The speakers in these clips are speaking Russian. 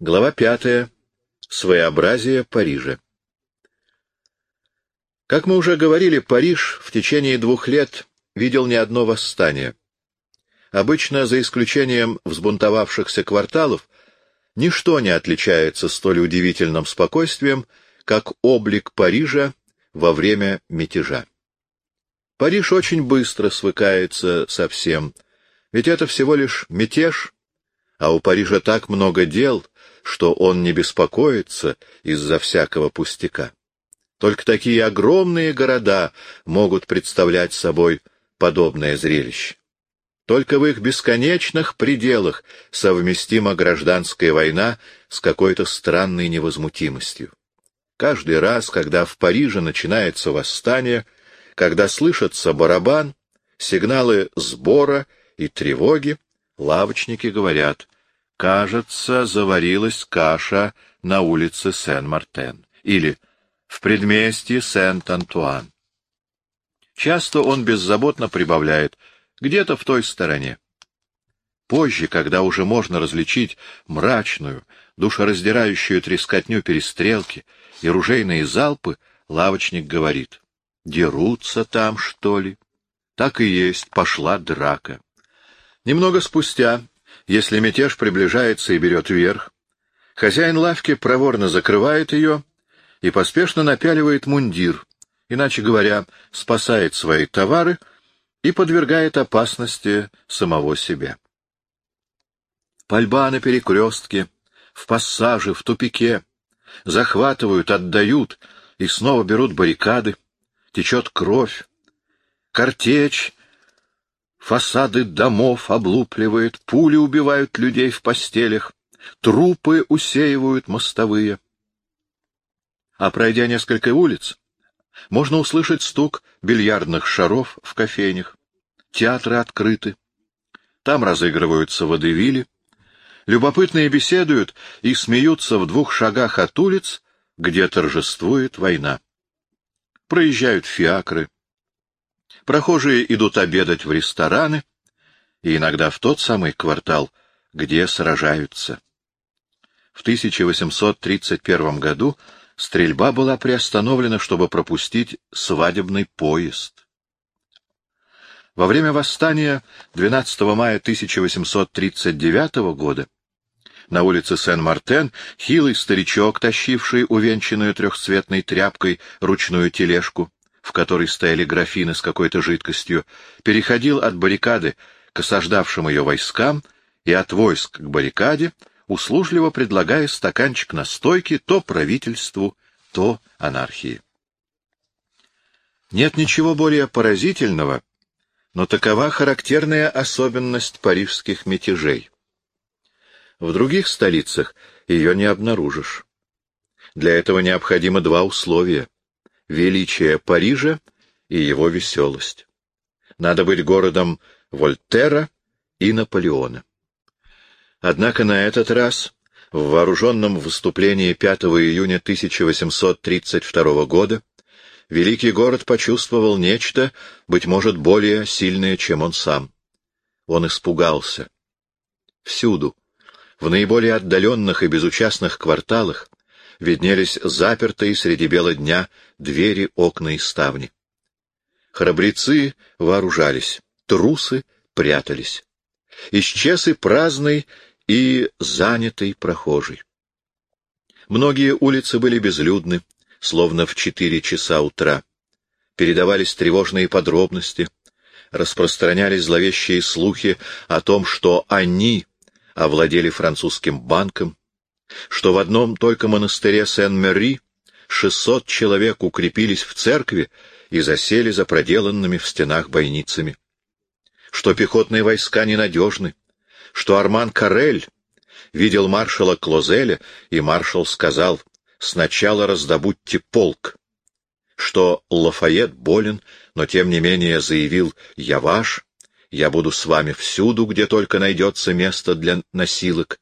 Глава пятая. Своеобразие Парижа. Как мы уже говорили, Париж в течение двух лет видел не одно восстание. Обычно, за исключением взбунтовавшихся кварталов, ничто не отличается столь удивительным спокойствием, как облик Парижа во время мятежа. Париж очень быстро свыкается со всем, ведь это всего лишь мятеж, а у Парижа так много дел, что он не беспокоится из-за всякого пустяка. Только такие огромные города могут представлять собой подобное зрелище. Только в их бесконечных пределах совместима гражданская война с какой-то странной невозмутимостью. Каждый раз, когда в Париже начинается восстание, когда слышится барабан, сигналы сбора и тревоги, лавочники говорят, «Кажется, заварилась каша на улице Сен-Мартен» или «в предместье Сент-Антуан». Часто он беззаботно прибавляет «где-то в той стороне». Позже, когда уже можно различить мрачную, душераздирающую трескотню перестрелки и ружейные залпы, лавочник говорит «Дерутся там, что ли?» Так и есть, пошла драка. Немного спустя, если мятеж приближается и берет верх, хозяин лавки проворно закрывает ее и поспешно напяливает мундир, иначе говоря, спасает свои товары и подвергает опасности самого себя. Пальба на перекрестке, в пассаже, в тупике, захватывают, отдают и снова берут баррикады, течет кровь, картечь, фасады домов облупливает, пули убивают людей в постелях, трупы усеивают мостовые. А пройдя несколько улиц, можно услышать стук бильярдных шаров в кофейнях. Театры открыты. Там разыгрываются водевили. Любопытные беседуют и смеются в двух шагах от улиц, где торжествует война. Проезжают фиакры. Прохожие идут обедать в рестораны и иногда в тот самый квартал, где сражаются. В 1831 году стрельба была приостановлена, чтобы пропустить свадебный поезд. Во время восстания 12 мая 1839 года на улице Сен-Мартен хилый старичок, тащивший увенчанную трехцветной тряпкой ручную тележку, в которой стояли графины с какой-то жидкостью, переходил от баррикады к осаждавшим ее войскам и от войск к баррикаде, услужливо предлагая стаканчик настойки то правительству, то анархии. Нет ничего более поразительного, но такова характерная особенность парижских мятежей. В других столицах ее не обнаружишь. Для этого необходимо два условия — величие Парижа и его веселость. Надо быть городом Вольтера и Наполеона. Однако на этот раз, в вооруженном выступлении 5 июня 1832 года, великий город почувствовал нечто, быть может, более сильное, чем он сам. Он испугался. Всюду, в наиболее отдаленных и безучастных кварталах, виднелись запертые среди бела дня двери, окна и ставни. Храбрецы вооружались, трусы прятались. Исчез и праздный, и занятый прохожий. Многие улицы были безлюдны, словно в четыре часа утра. Передавались тревожные подробности, распространялись зловещие слухи о том, что они овладели французским банком, что в одном только монастыре Сен-Мери шестьсот человек укрепились в церкви и засели за проделанными в стенах бойницами, что пехотные войска ненадежны, что Арман Карель видел маршала Клозеля, и маршал сказал «сначала раздобудьте полк», что Лафайет болен, но тем не менее заявил «я ваш», «я буду с вами всюду, где только найдется место для носилок».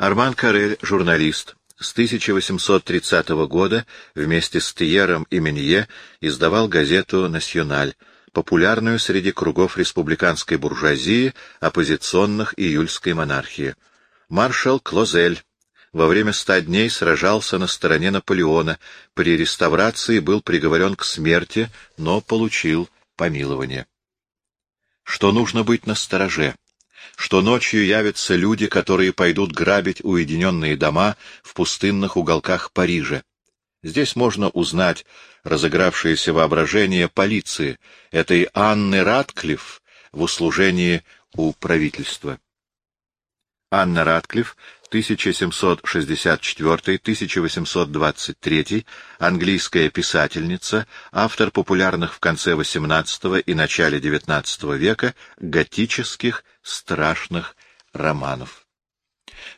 Арман Карель, журналист, с 1830 года вместе с Тиером и Менье издавал газету «Националь», популярную среди кругов республиканской буржуазии, оппозиционных июльской монархии. Маршал Клозель во время ста дней сражался на стороне Наполеона, при реставрации был приговорен к смерти, но получил помилование. Что нужно быть настороже, что ночью явятся люди, которые пойдут грабить уединенные дома в пустынных уголках Парижа. Здесь можно узнать разыгравшееся воображение полиции, этой Анны Ратклифф в услужении у правительства. Анна Ратклифф 1764-1823, английская писательница, автор популярных в конце XVIII и начале XIX века готических страшных романов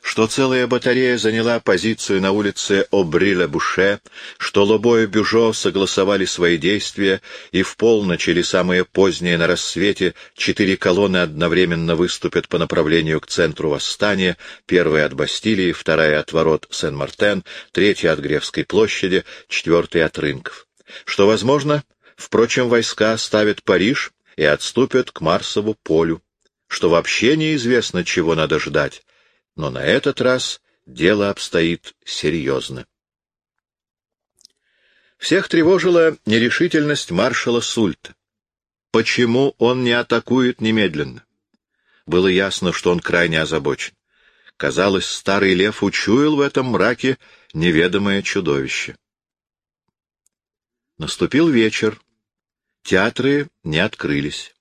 что целая батарея заняла позицию на улице Обри-Ле-Буше, что Лобо и Бюжо согласовали свои действия, и в полночь или самое позднее на рассвете четыре колонны одновременно выступят по направлению к центру восстания, первая от Бастилии, вторая от ворот Сен-Мартен, третья от Гревской площади, четвертая от рынков. Что, возможно, впрочем, войска оставят Париж и отступят к Марсову полю, что вообще неизвестно, чего надо ждать, но на этот раз дело обстоит серьезно. Всех тревожила нерешительность маршала Сульта. Почему он не атакует немедленно? Было ясно, что он крайне озабочен. Казалось, старый лев учуял в этом мраке неведомое чудовище. Наступил вечер. Театры не открылись.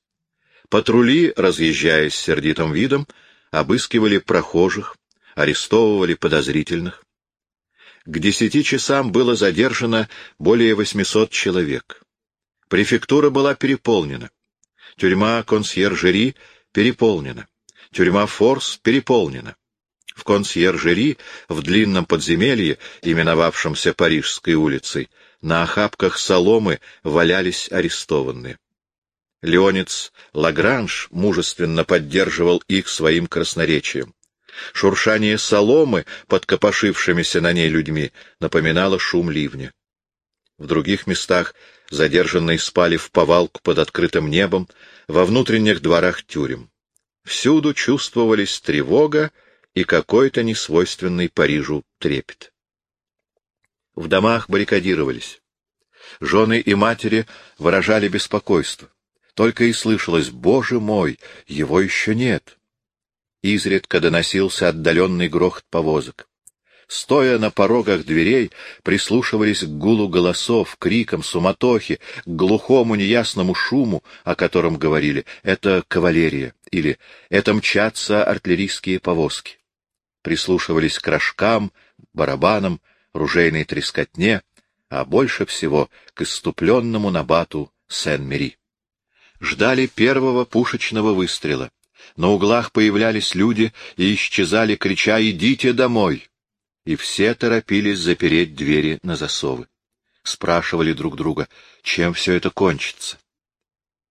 Патрули, разъезжаясь сердитым видом, обыскивали прохожих, арестовывали подозрительных. К десяти часам было задержано более 800 человек. Префектура была переполнена. Тюрьма консьержери переполнена. Тюрьма Форс переполнена. В консьержери, в длинном подземелье, именовавшемся Парижской улицей, на охапках соломы валялись арестованные. Леонец Лагранж мужественно поддерживал их своим красноречием. Шуршание соломы под копошившимися на ней людьми напоминало шум ливня. В других местах задержанные спали в повалку под открытым небом, во внутренних дворах тюрем. Всюду чувствовались тревога и какой-то несвойственный Парижу трепет. В домах баррикадировались. Жены и матери выражали беспокойство. Только и слышалось «Боже мой, его еще нет!» Изредка доносился отдаленный грохот повозок. Стоя на порогах дверей, прислушивались к гулу голосов, крикам, суматохе, к глухому неясному шуму, о котором говорили «это кавалерия» или «это мчатся артиллерийские повозки». Прислушивались к рожкам, барабанам, ружейной трескотне, а больше всего к иступленному набату Сен-Мери ждали первого пушечного выстрела. На углах появлялись люди и исчезали, крича «Идите домой!» И все торопились запереть двери на засовы. Спрашивали друг друга, чем все это кончится.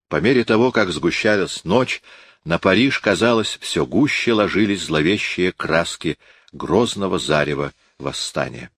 По мере того, как сгущалась ночь, на Париж, казалось, все гуще ложились зловещие краски грозного зарева восстания.